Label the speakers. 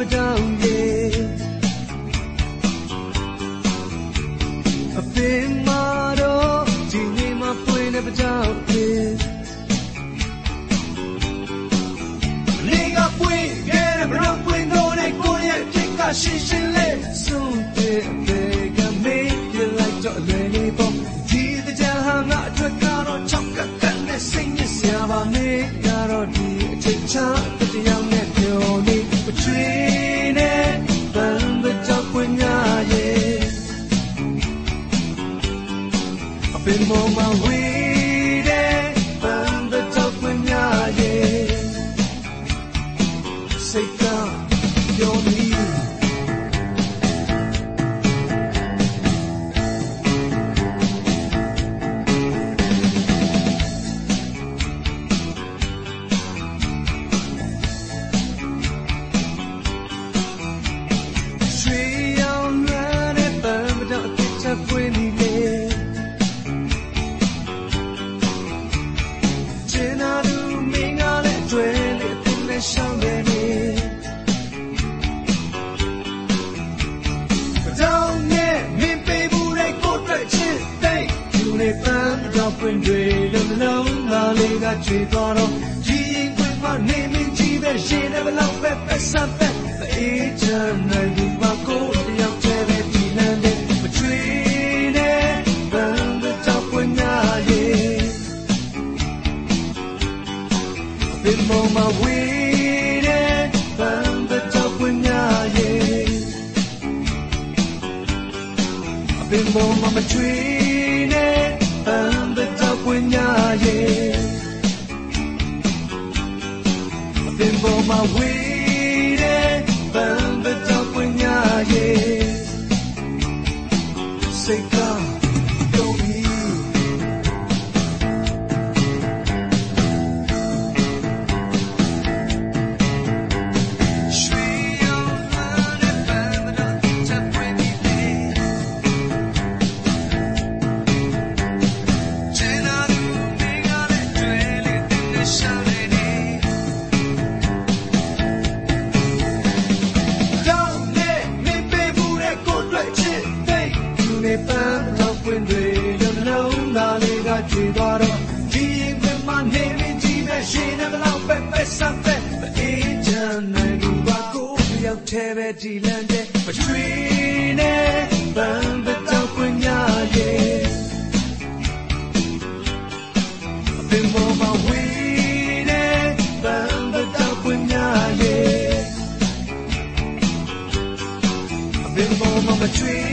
Speaker 1: ပကြောင်ရေအပင်မာတော့ဒီနေ့မှပွင့်တဲ့ပကြောင်ရေနေကပွင့်ခဲ့တဲ့ဘရောပွင့်တော့တဲ့ကိုရဲ့ပြစ်ကရှင်းရှင်းလေးဆုံးတဲ့ဘေကမေးပြလိုက်တော့လည်းနေပေါ့ဒီတဲ့ကြဟာငါအတွက်ကတော့ချောက်ကကနဲ့စိတ်ညစ်စရာပါနေကတော့ဒီအချိန်ချ အပင်မော င့်တွေလုံးလုံးလာလေးကချွေသွားတော့ဒီရင်ခွင်ကနေမင်းကြီးပဲရှင်တယ်ဘလောက်ပဲပဲဆက်ပဲအေးချမ်းနိုင်ဒီပါကိုတယောက်တည်းပဲဒီလမ်းနဲ့မချွေနဲ့ဘန်းတော့ပွင့်ညာရဲ့ Been on my way and the top when the top when yeah I've been on my way ရောက်သေးပဲဒီလမ်းတဲ့မချွေနဲ့ဘန်ဘတော့ပွင့်ညာရဲ့ I've been on my way and bang the top when yeah I've been on my tree